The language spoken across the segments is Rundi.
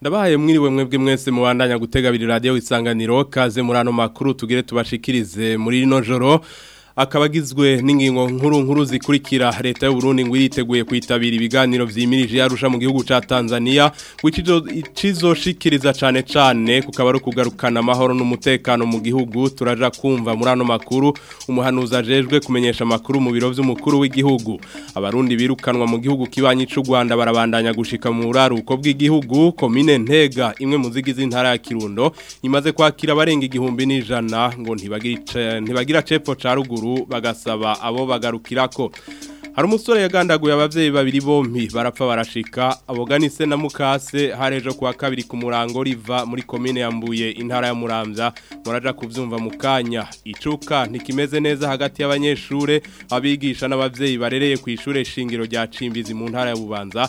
ndabahaye mwiriwe mwebwe mwese mubandanya gutegabira radio isanganiro kaze muri ano makuru tugire tubashikirize muri rino joro akabagizwe agizwe n'ingingo nkuru nkuru zikurikira leta y'uburundi ngo yiteguye kwitabira ibiganiro byimirije yarusha mu gihugu cya tanzania kizoshikiriza cyane cyane kukaba ari ukugarukana amahoro n'umutekano mu gihugu turaja kumva muri ano makuru umuhanuzi ajejwe kumenyesha amakuru mu biro by'umukuru w'igihugu abarundi birukanwa mu gihugu kibanyi cy'u rwanda barabandanya gushika mu buraruko bw'igihugu komine ntega imwe mu zigi z'intara ya kirundo imaze kwakira barenga igihumbi n'ijana ngo ntibagira cepfo ca ruguru amaguru bagasaba abo bagarukirako hari umusore yagandaguye ababyeyi babiri bombi barapfa barashika aboganise na mukase harejo kuwa kabiri ku murango riva muri komine yambuye intara ya muramvya muraja kuvyumva mu kanya icuka ntikimeze neza hagati y'abanyeshure abigisha n'abavyeyi barereye ku ishure shingiro rya Cimbizi mu ntara ya Bubanza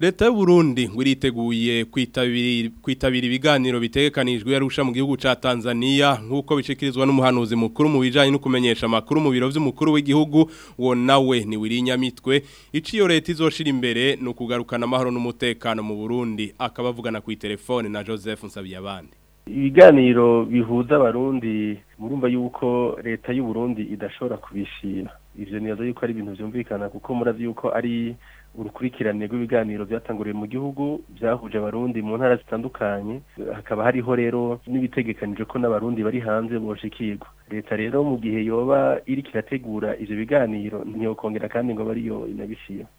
leta y'uburundi ngo iriteguye kwitabira ibiganiro bitegekanijwe yarusha mu gihugu cya tanzania nk'uko bishyikirizwa n'umuhanuzi mukuru mu bijyanye no kumenyesha amakuru mu biro by'umukuru w'igihugu wo nawe ntiwirinyamitwe icyo iyo leta izoshira imbere ni ukugarukana amahoro n'umutekano mu burundi akaba avugana ku itelefone na joseph nsabiyabandi ibiganiro bihuza abarundi murumva yuko leta y'u Burundi idashobora kubishira ibyo ntibaza yuko ari ibintu byumvikana kuko murazi yuko ari urukurikirane rw'ibiganiro byatanguriye mu gihugu byahuje abarundi mu ntara zitandukanye hakaba hariho rero n'ibitegekanyije ko n'abarundi bari hanze boshikirwa leta rero mu gihe yoba iri kirategura ivyo biganiro ntiyokongera kandi ngo bari yo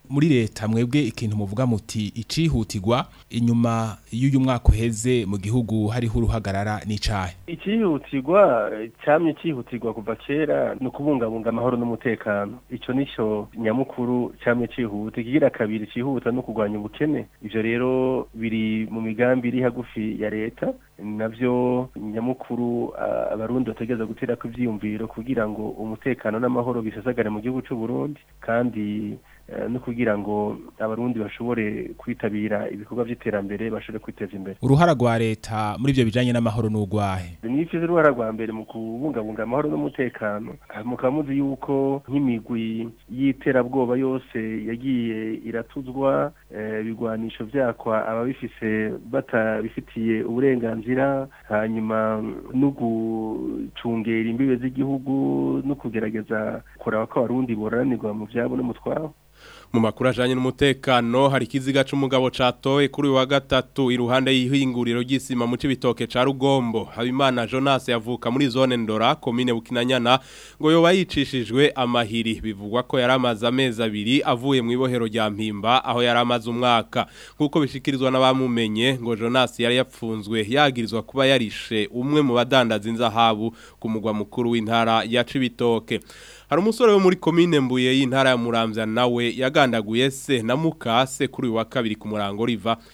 muri leta mwebwe ikintu muvuga muti icihutirwa inyuma y'uyu mwaka uheze mu gihugu hariho uruhagarara n'icahe icihutirwa camye cihutirwa kuva kera no kubungabunga amahoro n'umutekano ico nico nyamukuru cyamye cihuta kigira kabiri cihuta no kurwanya ubukene ivyo rero biri mu migambi iri hagufi ya leta nabyo nyamukuru abarundi bategereza gutera ku ibyiyumviro kugira ngo umutekano n'amahoro bisesagare mu gihugu cy'u Burundi kandi Eh, no kugira ngo abarundi bashobore kwitabira ibikorwa by'iterambere bashobore kwiteza imbere uruhara rwa leta muri ibyo bijyanye n'amahoro n'urwahe ni icyiza uruhara rwa mbere mu kubungabunga amahoro n'umutekano mukaba muzi yuko nk'imigwi y'iterabwoba yose yagiye iratuzwa eh, ibigwanisho byakwa ababifise batabifitiye uburenganzira hanyuma no gucungera imbibe z'igihugu no kugerageza kuraba ko abarundi boranirwa mu byabo no mu makuru ajyanye n'umutekano hari ikiziga cy'umugabo catoye kuri wa gatatu iruhande y'ihinguriro ry'isima mu cy'ibitoke cya rugombo habimana jonas yavuka muri zone ndora komine bukinanyana ngo yoba yicishijwe amahiri bivugwa ko yari amaze amezi abiri avuye mu ibohero rya mpimba aho yari amaze umwaka nk'uko bishikirizwa n'abamumenye ngo jonas yari yapfunzwe yagirizwa kuba yarishe umwe mu badandaza inzahabu ku mugwa mukuru w'intara ya cibitoke hari umusore wo muri komine mbuye y'intara ya Muramvya nawe yagandaguye se na mukase kuri wa kabiri ku murango riva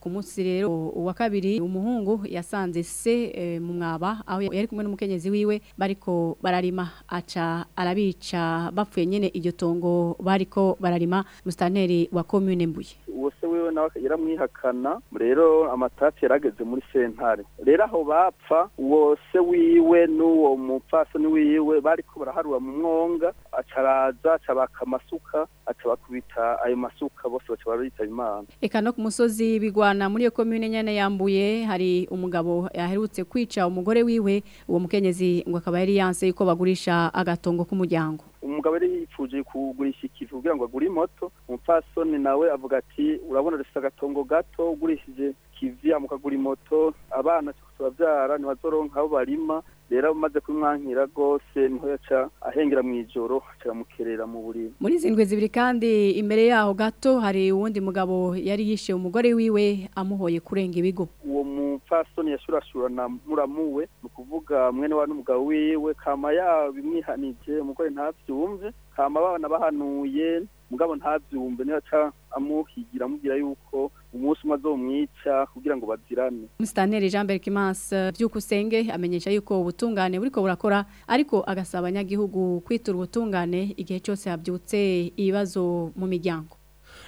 ku munsi rero wa kabiri umuhungu yasanze se eh, mu mwaba aho yari kumwe n'umukenyezi wiwe bariko bararima aca arabica bapfuye nyine iryo bariko bararima musitaneri wa komine mbuye wose wiwe nawe yaramwihakana rero amatati yarageze muri sentare rero aho bapfa wose wiwe n'uwo mupfasoni wiwe bari bariko baraharura mu mwonga acaraza acabaka amasuka acabakubita ayo masuka bose baca barita imana eka no ku musozi bigwana muri iyo komune nyene yambuye hari umugabo yaherutse kwica umugore wiwe uwo mukenyezi ngo akaba yari yanse yuko bagurisha agatongo k'umuryango umugabo yari yipfuje kugurisha ikintu kugira ngo agure moto umupfasoni nawe avuga ati urabona dufite agatongo gato ugurishije ikivi amuka kugura abana tubabyara ntibatoronka aho barima rero amaze kumwankira rwose niho yaca ahengera mu ijoro amukerera mu buriri muri izi ndwi zibiri kandi imbere yaho gato hari uwundi mugabo yari yishe umugore wiwe amuhoye kurenga ibigo uwo mupfasoni yashurashura na muramuwe ni ukuvuga mwene wa n'umugabo wiwe kama yabimwihanije umugore ntabyumve kama abana bahanuye mugabo ntabyumve nihaca amuhigira amubwira yuko umunsi umwe umwica kugira ngo bazirane Mustaneri Jean Berkimas byukusenge amenyesha yuko ubutungane buriko burakora ariko agasaba abanyagihugu kwitura ubutungane igihe cyose habyutse ibibazo mu miryango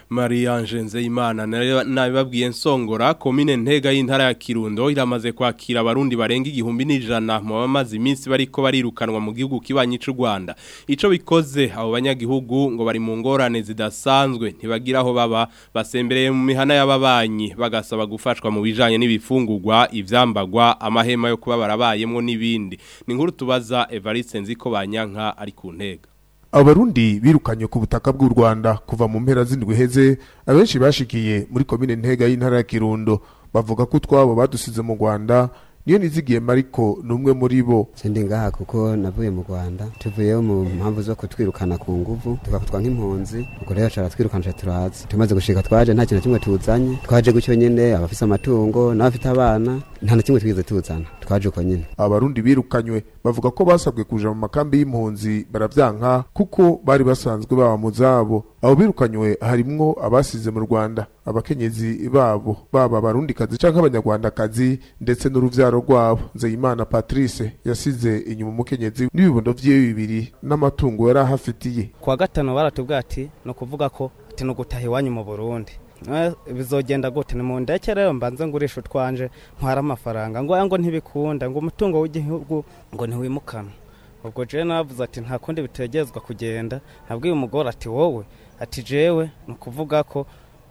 mariyange nzeyimana nabibabwiye nsongora komine ntega y'intara ya kirundo iramaze kwakira abarundi barenga igihumbi n'ijana mu bamaze iminsi bariko barirukanwa mu gihugu kibanyi cy'u rwanda icyo bikoze abo banyagihugu ngo bari mu ngorane zidasanzwe ntibagira aho baba basembereye mu mihana y'ababanyi bagasaba gufashwa mu bijanye n'ibifungugwa ibyambagwa amahema yo kuba barabayemo n'ibindi ni nkuru tubaza evariste nzi ko banyanka ari ku ntega abarundi birukanye ku butaka bw'u rwanda kuva mu mpera z'indwi heze abenshi bashikiye muri komine ntega y'intara ya kirundo bavuga ko utwabo badusize mu rwanda niyo nizigiye Mariko ni umwe muri bo sindi ngaha kuko navuye mu rwanda tuvuyeho mu mpamvu zo kutwirukana ku nguvu tugafatwa nk'impunzi ubwo rero cara twirukanisha tumaze gushika twaje nta kintu kimwe tuwuzanye twaje gutyo nyene abafise amatungo n'abafite abana nta na kimwe twigeze twaje uko nyine abarundi birukanywe bavuga ko basabwe kuja mu makambi y'impunzi baravyanka kuko bari basanzwe baba mu zabo abo birukanywe harimwo abasize mu rwanda abakenyezi babo baba abarundikazi canke abanyarwandakazi ndetse n'uruvyaro rwabo nzeyimana patrice yasize inyuma umukenyezi n'ibibondo vyiwe bibiri n'amatungo yari ahafitiye kuwa gatanu baratubwira ati ni ukuvuga ko ati ni ugutaha iwanyu mu burundi Eh, bizogenda gute ni mu ndeke rero mbanze ngurisha utwanje ntwara amafaranga ngo ngo ntibikunda ngo umutungo w'igihugu ngo ntiwimukanwe ubwo jewe navuze ati nta kundi bitegezwa kugenda nabwiye umugore ati wowe ati jewe ni ukuvuga ko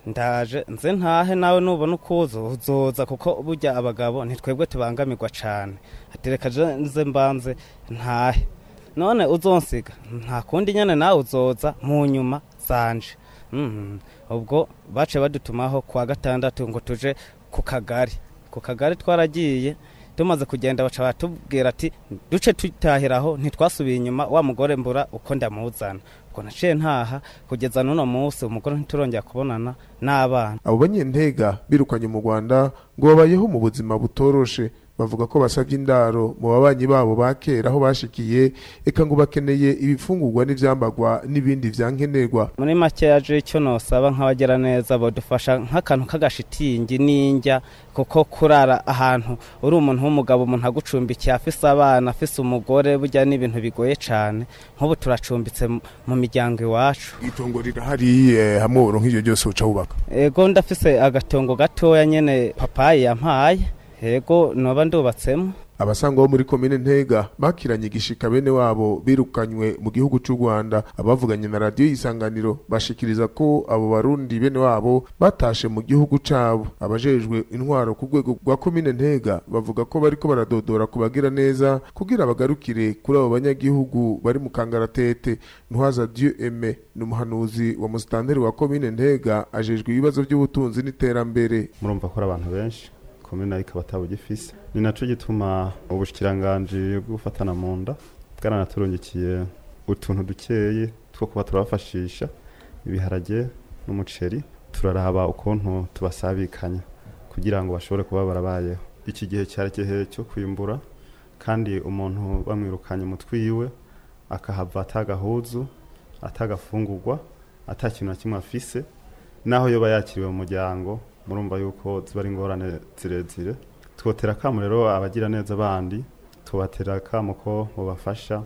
ndaje nze ntahe nawe nubona uko uzoza kuko bujya abagabo ntitwebwe tubangamirwa cyane ati reka nze mbanze ntahe none uzonsiga nta kundi nyine nawe uzoza mu nyuma zanje Mm-hmm. ubwo bace badutumaho kuwa gatandatu ngo tuje ku kagari ku kagari twaragiye tumaze kugenda baca batubwira ati duce tutahiraho ntitwasubiye inyuma wa mugore mbura uko ndamuzana ubwo naciye ntaha kugeza n'uno munsi umugore ntiturongera kubonana n'abana abo banyentega birukanye mu rwanda ngo babayeho mu buzima butoroshe bavuga ko basabye indaro mu babanyi babo ba kera aho bashikiye reka ngo bakeneye ibifungurwa n'ibyambagwa n'ibindi byankenerwa muri make yaje icyo nosaba nk'abagera neza badufasha nk'akantu k'agashitingi n'injya kuko kurara ahantu uri umuntu w'umugabo umuntu agucumbikiye afise abana afise umugore burya ni ibintu bigoye cyane nk'ubu turacumbitse mu miryango iwacu itongo rirahari hamwe nk'ibyo byose uca wubaka ego ndafise agatongo gatoya nyine papayi yampaye yego ni abandi bubatsemo bo muri komine ntega bakiranye igishika bene wabo birukanywe mu gihugu cy'u Rwanda abavuganye na radio yisanganiro bashikiriza ko abo barundi bene wabo batashe mu gihugu cabo abajejwe intwaro ku rwego rwa komine ntega bavuga ko bariko baradodora kubagira neza kugira bagarukire kuri abo banyagihugu bari mu kangaratete ntwaza Dieu Aime numuhanuzi wa mustanteri wa komine ntega ajejwe ibibazo by'ubutunzi n'iterambere murumva ko abantu benshi komine ikaba atabugifise ni nacyo gituma ubushyikiranganji bw'ubufatana mu nda bwaranaturungikiye utuntu dukeye two kuba turabafashisha ibiharage n'umuceri turaraba ukuntu tubasabikanya kugira ngo bashobore kuba barabayeho iki gihe cyari igihe cyo kwimbura kandi umuntu bamwirukanye umutwe yiwe akahava atagahuzu atagafungurwa ata na kimwe afise naho yoba yakiriwe mu muryango murumva yuko ziba ari ingorane zirezire twotera akamu rero abagira neza abandi tubatera akamu ko mubafasha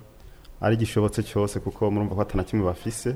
ari igishobotse cyose kuko murumva ko atana kimwe bafise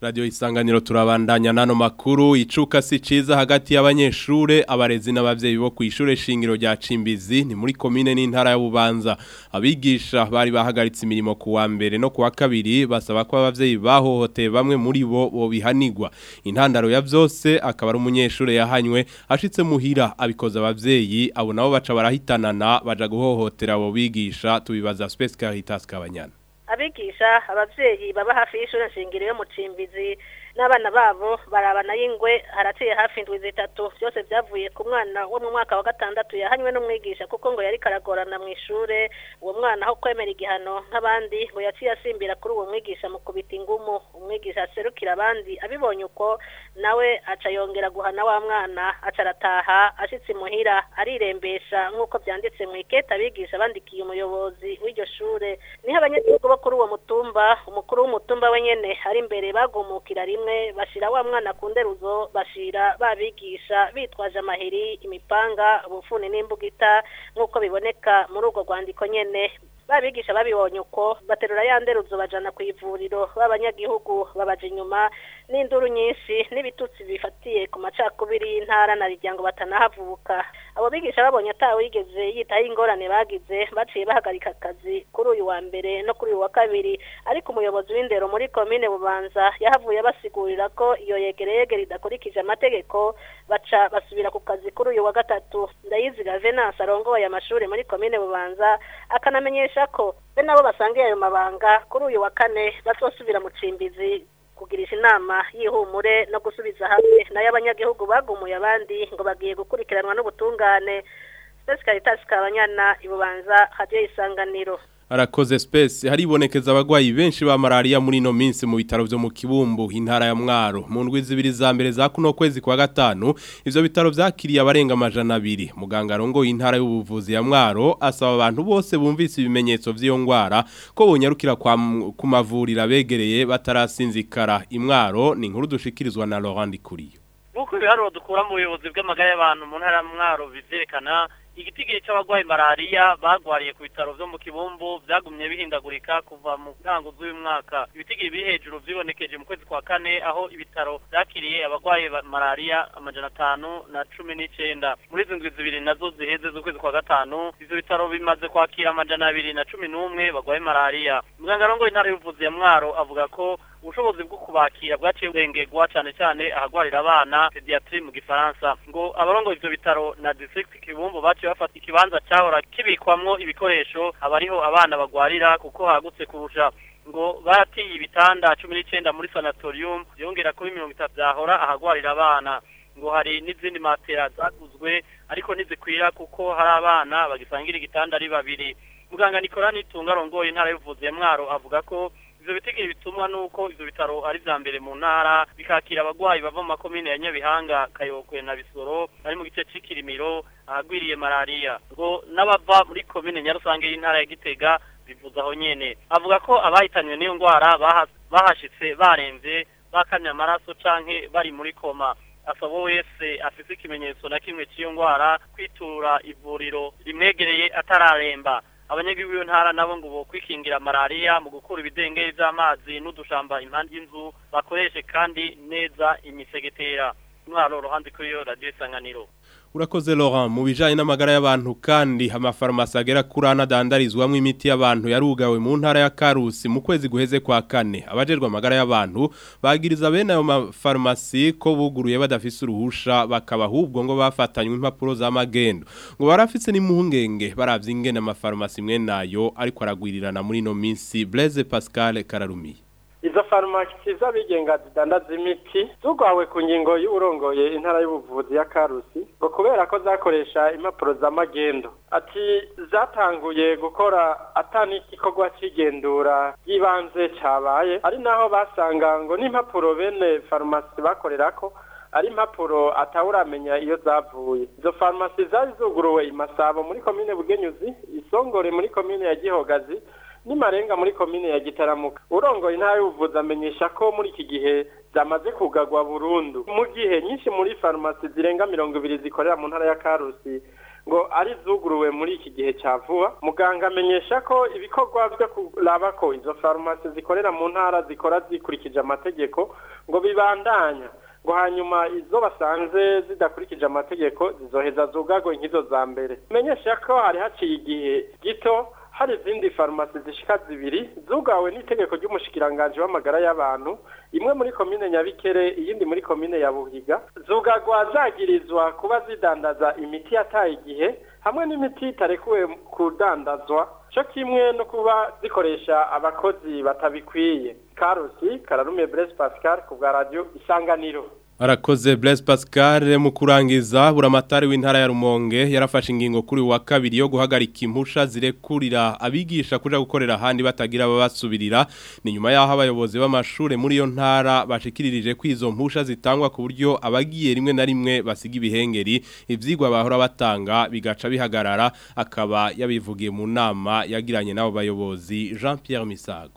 radio isanganiro turabandanya n'ano makuru icuka si cyiza hagati y'abanyeshuri abarezi n'ababyeyi bo ku ishuri shingiro rya cimbizi ni muri komine n'intara y'ububanza abigisha bari bahagaritse imirimo kuwa mbere no ku kabiri basaba ko ababyeyi bahohoteye bamwe muri bo bihanigwa intandaro ya byose akaba ari umunyeshuri yahanywe ashitse muhira abikoza ababyeyi abo nabo baca barahitanana baja guhohotera abo bigisha tubibaza space caritas kabanyana abigisha ababyeyi baba hafi y'ishuri nshingiro yo mu cimbizi n'abana babo barabana y'ingwe haraciye hafi indwi zitatu byose byavuye ku mwana wo mu mwaka wa gatandatu yahanywe n'umwigisha kuko ngo yari karagorana mu ishure uwo mwana aho kwemera igihano nk'abandi ngo yaciye asimbira kuri uwo mwigisha mu kubita ingumu umwigisha aserukira abandi abibonye uko nawe aca yongera guhana wa mwana aca arataha ashitse imuhira arirembesha nk'uko byanditse mu iketa abigisha bandikiye umuyobozi w'iryo shure umutumba umukuru w'umutumba we nyene hari imbere bagomokira rimwe bashira wa mwana ku nderuzo bashira babigisha bitwaje amahiri imipanga ubufuni n'imbugita nk'uko biboneka muri urwo rwandiko nyene babigisha babibonye uko baterura ya nderuzo bajana ku ivuriro b'abanyagihugu babaje inyuma n'induru nyinshi n'ibitutsi bifatiye ku macakubiri y'intara na riryango batanahavuka abo bigisha babonye atawe yigeze yitaho ingorane bagize baciye bahagarika akazi kuri uyu wa mbere no kuri uyu wa kabiri ariko umuyobozi w'indero muri komine bubanza yahavuye basigurira ko iyo yegereyegere idakurikije amategeko baca basubira ku kazi kuri uyu wa gatatu ndayiziga venance arongoye amashuri muri komine bubanza akanamenyesha ko be nabo basangiye ayo mabanga kuri uyu wa kane bazosubira mu cimbizi kugirisha inama y'ihumure no gusubiza hamwe nayo abanyagihugu bagumuye abandi ngo bagiye gukurikiranwa n'ubutungane sitasi karitasi kabanyana ibubanza hajyaho isanganiro arakoze hari haribonekeza abagwayi benshi ba malaria muri no minsi mu bitaro byo mu kibumbu intara ya mwaro mu ndwi zibiri za mbere za kuno kwezi kwa gatanu ivyo bitaro vyakiriye abarenga amajana abiri muganga rongo intara y'ubuvuzi ya mwaro asaba abantu bose bumvise ibimenyetso vy'iyo ngwara ko bonyarukira kwa ku begereye batarasinzikara imwaro ni inkuru dushikirizwa na Laurent Kuriyo nuko ibiharuro dukura mu buyobozi bw'amagara y'abantu mu ntara ya mwaro bizerekana igitigiri cy'abarwayi malariya barwariye ku bitaro byo mu kibumbu byagumye bihindagurika kuva mu ntango z'uyu mwaka ibitigiri biri hejuru byibonekeje mu kwezi kwa kane aho ibitaro byakiriye abarwayi malariya amajana atanu na cumi n'icyenda muri izi ndwi zibiri nazo ziheze z'ukwezi kwa gatanu ibyo bitaro bimaze kwakira amajana abiri na cumi n'umwe barwaye malariya muganga arongoye intara y'ubuvuzi ya mwaro avuga ko ubushobozi bwo kubakira bwaciye burengegwa cyane cyane ahagwarira abana pediatri mu gifaransa ngo abarongo ivyo bitaro na district kibumbu baciye bafata ikibanza cyahora kibikwamo ibikoresho ariho abana bagwarira kuko hagutse kurusha ngo baratiye ibitanda cumi n'icyenda muri sanatorium byongera kuri mirongo itatu byahora ahagwarira abana ngo hari n'izindi matera zaguzwe ariko ntizikwira kuko hari abana bagisangira igitanda ari babiri muganga nikora tunga arongoye intara ya mwaro avuga ko ivyo bitigiri bitumwa nuko izo bitaro ari za mbere mu ntara bikakira abagwayi bava mu makomine ya Nyabihanga Kayokwe na Bisoro ari mu gice c'ikirimiro ahagwiriye malaria ngo n'abava muri komine Nyarusange y'intara ya Gitega bivuzaho aho nyene avuga ko abahitanywe n'iyo ndwara bahashitse barenze bakamya amaraso canke bari muri koma asaba wese afise ikimenyetso na kimwe cy'iyo ngwara kwitura ivuriro rimwegereye atararemba abanyagihugu b'iyo ntara nabo ngo bokwikingira malaria mu gukura ibidenge by'amazi n'udushamba impande y'inzu bakoreshe kandi neza imisegetera intwaro ruhande kuri yo radiyo isanganiro urakoze Laurent mu bijanye n'amagara y'abantu kandi amafarmasi agera kurana ane imiti y'abantu yarugawe mu ntara ya karusi mu kwezi guheze kwa kane abajerwa amagara y'abantu bagiriza bene ayo mafarumasi ko buguruye badafise uruhusha bakaba ahubwo ngo bafatanywe impapuro z'amagendo ngo barafise n'impungenge barabye ingene amafarmasi imwe nayo ariko aragwirirana muri ino minsi Blaise Pascal Kararumiye izo farumasi z'abigenga zidandaza imiti zugwawe ku ngingo y'urongoye intara y'ubuvuzi ya karusi ngo kubera ko zakoresha impapuro za z'amagendo ati zatanguye gukora atani igikorwa cy'igendura ry'ibanze cyabaye ari naho basanga ngo n'impapuro bene farumasi bakorera ko ari impapuro atawuramenya iyo zavuye izo farumasi zari zuguruwe i masabo muri komine bugenyuzi isongore muri komine ya gihogazi Ni marenga muri komine ya gitaramuka urongo intara y'ubuvuzi amenyesha ko muri iki gihe zamaze kugagwa burundu mu gihe nyinshi muri farumasi zirenga mirongo ibiri zikorera mu ntara ya karusi ngo ari zuguruwe muri iki gihe cya vuba muganga amenyesha ko ibikorwa byo kuraba ko izo farumasi zikorera mu ntara zikora zikurikije amategeko ngo bibandanya ngo hanyuma izo basanze zidakurikije amategeko zizoheza zugagwe nk'izo za mbere menyesha ko hari haciye igihe gito hari izindi farumasi zishika zibiri zugawe n'itegeko ry'umushikiranganji w'amagara y'abantu imwe muri komine nyabikere iyindi muri komine ya buhiga zugagwa zagirizwa kuba zidandaza imiti yataye igihe hamwe n'imiti itarekuwe kudandazwa cyo kimwe no kuba zikoresha abakozi batabikwiye karusi kararume bresi pascal ku bwa radiyo isanganiro arakoze Blaise Pascal mu kurangiza buramatari w'intara ya Rumonge yarafashe ingingo kuri wa kabiri yo guhagarika impusha zirekurira abigisha kuja gukorera handi batagira babasubirira ni nyuma yaho abayobozi b'amashure muri yo ntara bashikiririje ko izo mpusha zitangwa ku buryo abagiye rimwe na rimwe basiga ibihengeri ivyigwa bahora batanga bigaca bihagarara akaba yabivugiye mu nama yagiranye n'abo bayobozi Jean Pierre Misago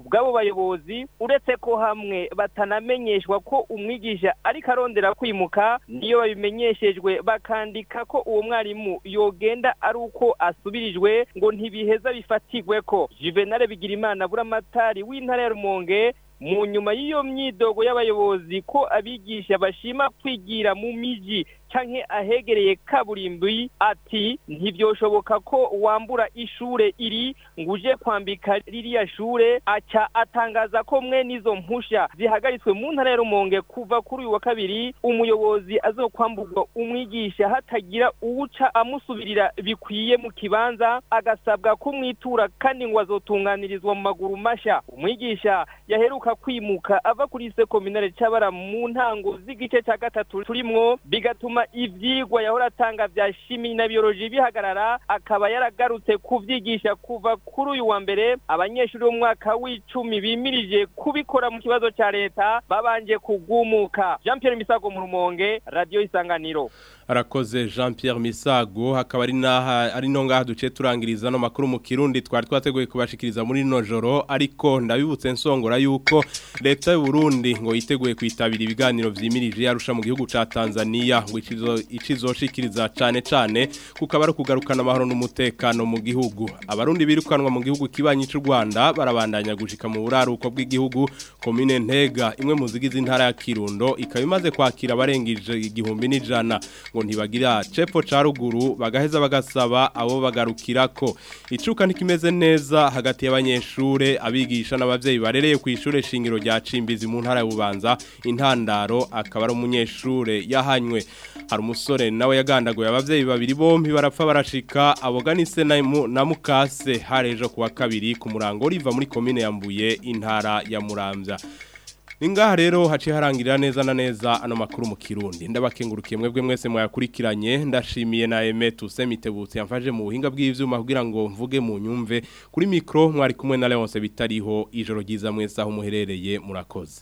bw'abo bayobozi uretse ko hamwe batanamenyeshwa ko umwigisha ariko arondera kwimuka niyo babimenyeshejwe bakandika ko uwo mwarimu yogenda ari uko asubirijwe ngo ntibiheza bifatigwe ko juvenal bigirimana buramatari w'intara ya rumonge mu nyuma y'iyo myidogo y'abayobozi ko abigisha bashima kwigira mu miji canke ahegereye kaburimbi ati ntibyoshoboka ko wambura ishure iri nguje kwambika ririya shure aca atangaza ko mwe n'izo mpusha zihagaritswe mu ntara ya Rumonge kuva kuri uyu wa kabiri umuyobozi azokwamburwa umwigisha hatagira uwuca amusubirira bikwiye mu kibanza agasabwa kumwitura kandi ngo azotunganirizwa mu maguru mashya umwigisha yaheruka kwimuka ava kuri sekominare cabara mu ntango z'igice cya gatatu turimwo bigatuma bituma ibyigwa yahora atanga bya shimi na biyoroji bihagarara akaba yaragarutse kubyigisha kuva kuri uyu wa mbere abanyeshuri b'umwaka w'icumi bimirije kubikora mu kibazo cya leta babanje kugumuka jean pierre misago mu rumonge radiyo isanganiro arakoze jean Pierre misago hakaba ari n'aha ari no ngaha duce turangiriza no makuru mu kirundi twari twateguye kubashikiriza muri nojoro ariko ndabibutse nsongora yuko leta y'u Burundi ngo yiteguye kwitabira ibiganiro vyimirije yarusha mu gihugu ca Tanzania ngo ikizoshikiriza cane cane kuko ari kugarukana amahoro n'umutekano mu gihugu abarundi birukanwa mu gihugu kibanyi cy'u Rwanda barabandanya gushika mu uko bw'igihugu commune Ntega imwe mu zigize intara ya Kirundo ikaba kwakira abarengije igihumbi n'ijana ngo ariko ntibagira cepo ca ruguru bagaheza bagasaba abo bagarukirako icuka ntikimeze neza hagati y'abanyeshure abigisha n'abavyeyi barereye ku ishure shingiro rya Cimbizi mu ntara y'Ububanza intandaro akaba ari umunyeshure yahanywe hari umusore nawe yagandaguye abavyeyi babiri bombi barapfa barashika aboganise na na mukase harejo kuwa kabiri ku murango riva muri komine yambuye intara ya Muramvya ningaha rero haciye harangirira neza na neza ano makuru mu kirundi ndabakengurukiye mwebwe mwese mwayakurikiranye ndashimiye na Aime Tuse Mitebutse mu buhinga bw'ivyuma kugira ngo mvuge mu nyumve kuri micro mwari kumwe na Leonce bitariho ijoro ryiza mwese aho muherereye murakoze